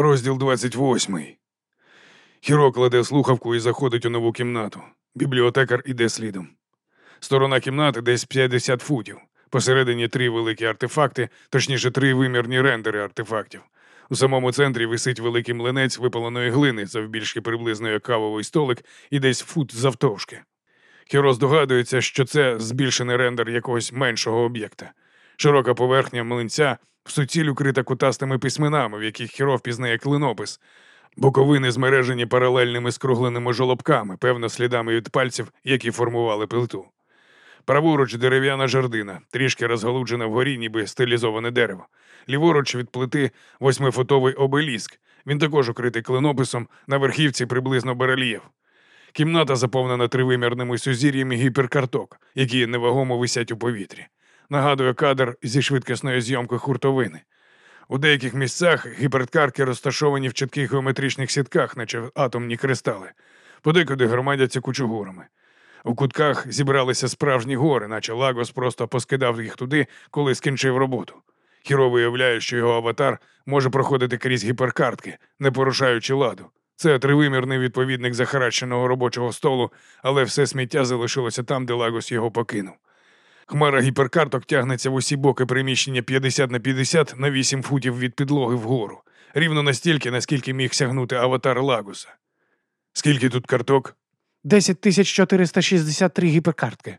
Розділ 28. Хіро кладе слухавку і заходить у нову кімнату. Бібліотекар іде слідом. Сторона кімнати десь 50 футів. Посередині три великі артефакти, точніше, три вимірні рендери артефактів. У самому центрі висить великий млинець випаленої глини, завбільшки приблизно як кавовий столик і десь фут завтовшки. Хіро здогадується, що це збільшений рендер якогось меншого об'єкта. Широка поверхня млинця в суціль укрита кутастими письменами, в яких Хіро впізнає клинопис. Боковини змережені паралельними скругленими жолобками, певно, слідами від пальців, які формували плиту. Праворуч дерев'яна жердина, трішки розголуджена вгорі, ніби стилізоване дерево. Ліворуч від плити восьмифутовий обеліск. Він також укритий клинописом, на верхівці приблизно барельєф. Кімната заповнена тривимірними сузір'ями гіперкарток, які невагомо висять у повітрі. Нагадує кадр зі швидкісної зйомки хуртовини. У деяких місцях гіперкарки розташовані в чітких геометричних сітках, наче атомні кристали, подекуди громадяться кучугурами. У кутках зібралися справжні гори, наче Лагос просто поскидав їх туди, коли скінчив роботу. Хіро виявляє, що його аватар може проходити крізь гіперкартки, не порушаючи ладу. Це тривимірний відповідник захаращеного робочого столу, але все сміття залишилося там, де Лагос його покинув. Хмара гіперкарток тягнеться в усі боки приміщення 50 на 50 на 8 футів від підлоги вгору, рівно настільки, наскільки міг сягнути аватар Лагуса. Скільки тут карток? 10 тисяч 463 гіперкартки.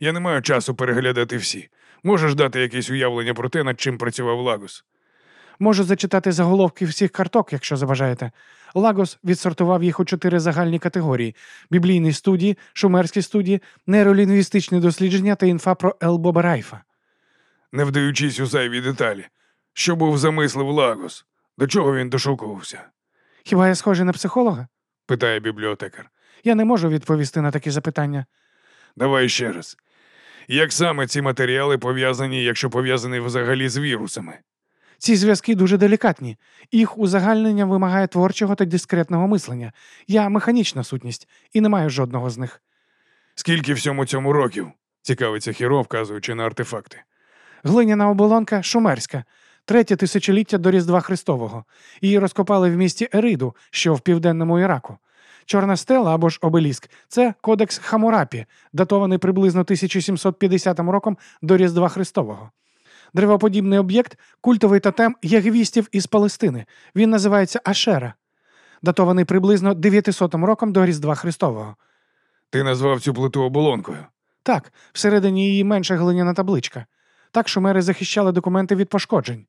Я не маю часу переглядати всі. Можеш дати якесь уявлення про те, над чим працював Лагус? Можу зачитати заголовки всіх карток, якщо забажаєте. Лагос відсортував їх у чотири загальні категорії: біблійні студії, шумерські студії, нейролінгвістичні дослідження та інфа про Елбоба Райфа. Не вдаючись у зайві деталі. Що був замислив Лагос? До чого він дошукувався? Хіба я схожий на психолога? питає бібліотекар. Я не можу відповісти на такі запитання. Давай ще раз. Як саме ці матеріали пов'язані, якщо пов'язані взагалі з вірусами? Ці зв'язки дуже делікатні. Їх узагальнення вимагає творчого та дискретного мислення. Я механічна сутність і не маю жодного з них. Скільки всьому цьому років? цікавиться Хіро, вказуючи на артефакти. Глиняна оболонка шумерська, третє тисячоліття до Різдва Христового. Її розкопали в місті Ериду, що в південному Іраку. Чорна стела або ж обеліск це кодекс Хамурапі, датований приблизно 1750 роком до Різдва Христового. Древоподібний об'єкт культовий тотем ягвістів із Палестини. Він називається Ашера, датований приблизно 900 роком до Різдва Христового. Ти назвав цю плиту оболонкою. Так, всередині її менша глиняна табличка. Так шумери захищали документи від пошкоджень.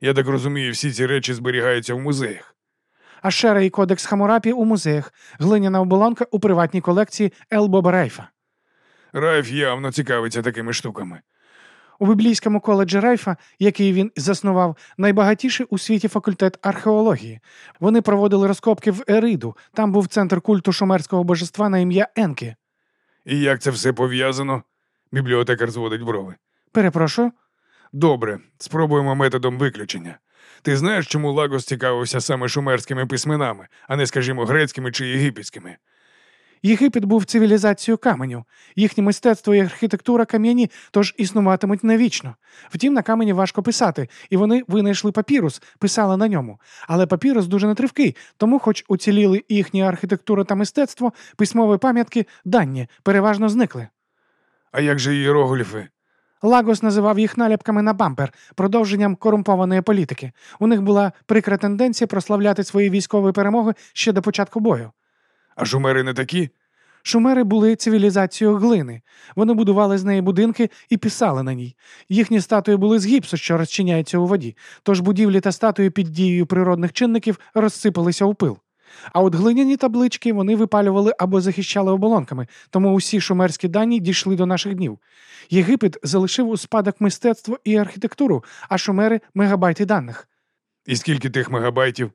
Я так розумію, всі ці речі зберігаються в музеях. Ашера і кодекс Хамурапі у музеях, глиняна оболонка у приватній колекції Елбоба Райфа. Райф явно цікавиться такими штуками. У біблійському коледжі Райфа, який він заснував, найбагатіший у світі факультет археології. Вони проводили розкопки в Ериду. Там був центр культу шумерського божества на ім'я Енкі. І як це все пов'язано? Бібліотекар зводить брови. Перепрошую. Добре, спробуємо методом виключення. Ти знаєш, чому Лагос цікавився саме шумерськими письменами, а не, скажімо, грецькими чи єгипетськими? Єгипет був цивілізацією каменю. Їхнє мистецтво і архітектура кам'яні, тож існуватимуть навічно. Втім, на камені важко писати, і вони винайшли папірус, писали на ньому. Але папірус дуже нетривкий, тому, хоч уціліли їхня архітектура та мистецтво, письмові пам'ятки дані переважно зникли. А як же іерогліфи? Лагос називав їх наліпками на бампер, продовженням корумпованої політики. У них була прикра тенденція прославляти свої військові перемоги ще до початку бою. А шумери не такі? Шумери були цивілізацією глини. Вони будували з неї будинки і писали на ній. Їхні статуї були з гіпсу, що розчиняється у воді, тож будівлі та статуї під дією природних чинників розсипалися у пил. А от глиняні таблички вони випалювали або захищали оболонками, тому усі шумерські дані дійшли до наших днів. Єгипет залишив у спадок мистецтво і архітектуру, а шумери мегабайти даних. І скільки тих мегабайтів?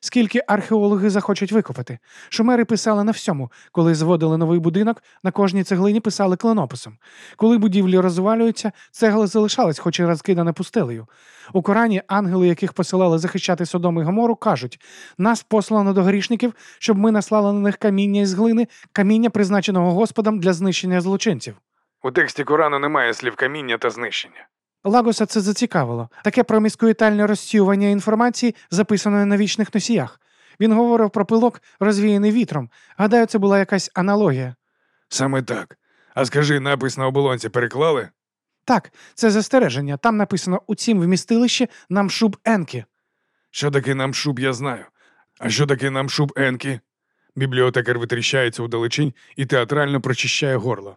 Скільки археологи захочуть викопати? Шумери писали на всьому. Коли зводили новий будинок, на кожній цеглині писали клинописом. Коли будівлі розвалюються, цегла залишалась, хоч і розкидане пустелею. У Корані ангели, яких посилали захищати Содом і Гомору, кажуть: нас послано до грішників, щоб ми наслали на них каміння із глини, каміння, призначеного Господом для знищення злочинців. У тексті Корану немає слів каміння та знищення. Лагоса це зацікавило. Таке проміскуїтальне розсіювання інформації, записаної на вічних носіях. Він говорив про пилок, розвіяний вітром. Гадаю, це була якась аналогія. Саме так. А скажи, напис на оболонці переклали? Так, це застереження. Там написано у цім вмістилищі нам шуб Енкі. Що таке нам шуб, я знаю. А що таке нам шуб Енкі? Бібліотекар витріщається вдалечінь і театрально прочищає горло.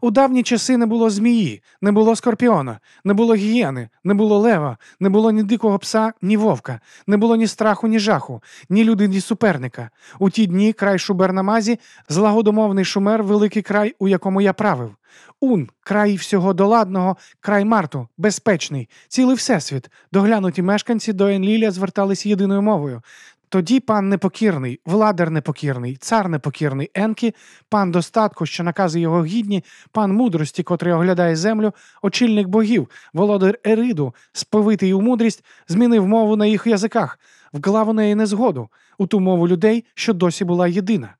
У давні часи не було змії, не було скорпіона, не було гієни, не було лева, не було ні дикого пса, ні вовка, не було ні страху, ні жаху, ні люди, ні суперника. У ті дні край Шубернамазі, злагодомовний шумер, великий край, у якому я правив. Ун, край всього доладного, край Марту, безпечний, цілий всесвіт. Доглянуті мешканці до Енліля звертались єдиною мовою. Тоді пан непокірний, владар непокірний, цар непокірний Енкі, пан достатку, що накази його гідні, пан мудрості, котрий оглядає землю, очільник богів, володар Ериду, сповитий у мудрість, змінив мову на їх язиках, вклав у неї незгоду, у ту мову людей, що досі була єдина.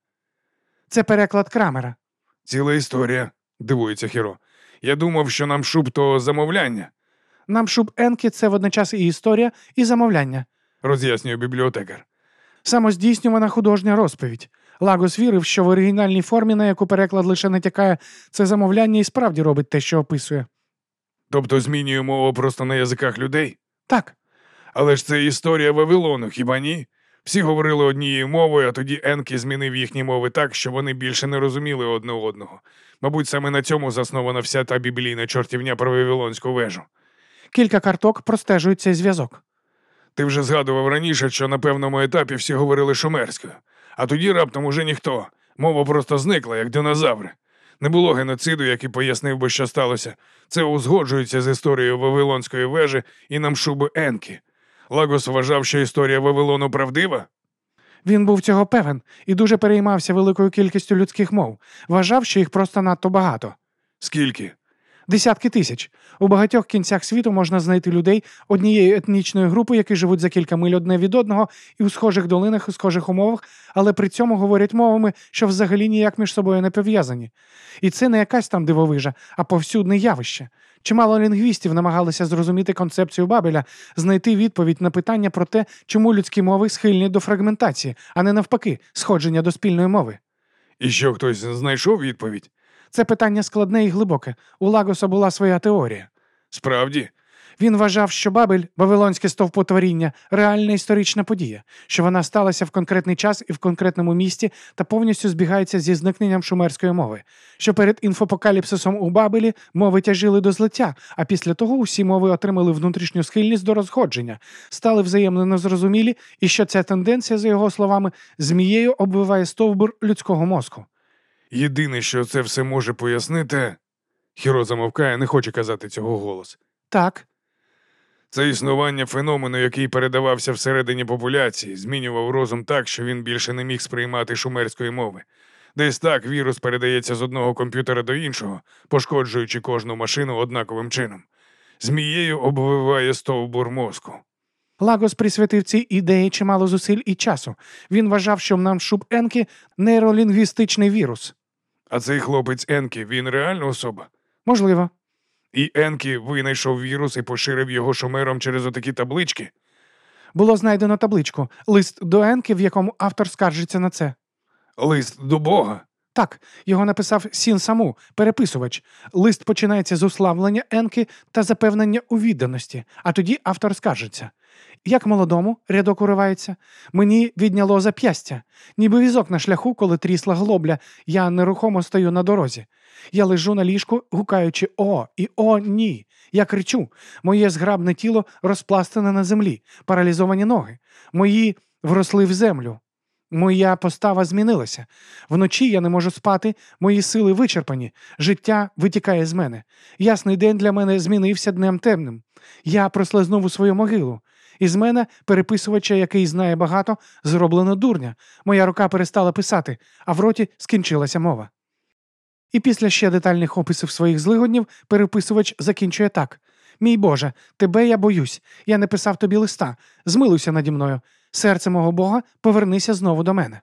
Це переклад Крамера. Ціла історія, дивується Хіро. Я думав, що нам шуб то замовляння, Нам шуб Енкі це водночас і історія, і замовляння. роз'яснює бібліотекар. Самоздійснювана художня розповідь. Лагос вірив, що в оригінальній формі, на яку переклад лише натякає, це замовляння і справді робить те, що описує. Тобто змінює мову просто на язиках людей? Так, Але ж це історія Вавилону, хіба ні? Всі говорили однією мовою, а тоді Енкі змінив їхні мови так, що вони більше не розуміли одне одного. Мабуть, саме на цьому заснована вся та біблійна чортівня про Вавилонську вежу. кілька карток простежують цей зв'язок. Ти вже згадував раніше, що на певному етапі всі говорили шумерською, а тоді раптом уже ніхто. Мова просто зникла, як динозаври. Не було геноциду, який пояснив би, що сталося. Це узгоджується з історією Вавилонської вежі і намшуби Енкі. Лагос вважав, що історія Вавилону правдива? Він був цього певен і дуже переймався великою кількістю людських мов. Вважав, що їх просто надто багато. Скільки? Десятки тисяч. У багатьох кінцях світу можна знайти людей однієї етнічної групи, які живуть за кілька миль одне від одного і у схожих долинах і схожих умовах, але при цьому говорять мовами, що взагалі ніяк між собою не пов'язані. І це не якась там дивовижа, а повсюдне явище. Чимало лінгвістів намагалися зрозуміти концепцію Бабеля, знайти відповідь на питання про те, чому людські мови схильні до фрагментації, а не навпаки, сходження до спільної мови. І що хтось знайшов відповідь? Це питання складне і глибоке. У Лагоса була своя теорія. Справді, Він вважав, що Бабель, Вавилонське стовпотворіння, реальна історична подія, що вона сталася в конкретний час і в конкретному місті та повністю збігається зі зникненням шумерської мови, що перед інфопокаліпсисом у Бабелі мови тяжили до злиття, а після того усі мови отримали внутрішню схильність до розходження, стали взаємно незрозумілі, і що ця тенденція, за його словами, змією обвиває стовбур людського мозку. Єдине, що це все може пояснити. Хіро замовкає, не хоче казати цього голос. Так, Це існування феномену, який передавався всередині популяції, змінював розум так, що він більше не міг сприймати шумерської мови. Десь так вірус передається з одного комп'ютера до іншого, пошкоджуючи кожну машину однаковим чином. Змією обвиває стовбур мозку. Лагос присвятив цій ідеї чимало зусиль і часу. Він вважав, що нам шуб Енкі нейролінгвістичний вірус. А цей хлопець Енкі, він реальна особа. Можливо. І Енкі винайшов вірус і поширив його шумером через отакі таблички. Було знайдено табличку, лист до Енки, в якому автор скаржиться на це. Лист до Бога. Так, його написав Сін Саму, переписувач. Лист починається з уславлення Енки та запевнення у відданості, а тоді автор скаржиться. Як молодому рядок уривається, мені відняло зап'ястя, ніби візок на шляху, коли трісла глобля, я нерухомо стою на дорозі. Я лежу на ліжку, гукаючи О і О, ні. Я кричу, моє зграбне тіло розпластане на землі, паралізовані ноги, мої вросли в землю. Моя постава змінилася. Вночі я не можу спати, мої сили вичерпані, життя витікає з мене. Ясний день для мене змінився днем темним. Я прослизнув у свою могилу. Із мене, переписувача, який знає багато, зроблено дурня. Моя рука перестала писати, а в роті скінчилася мова. І після ще детальних описів своїх злигоднів переписувач закінчує так: Мій Боже, тебе я боюсь. Я не писав тобі листа. Змилуйся наді мною. Серце мого Бога, повернися знову до мене.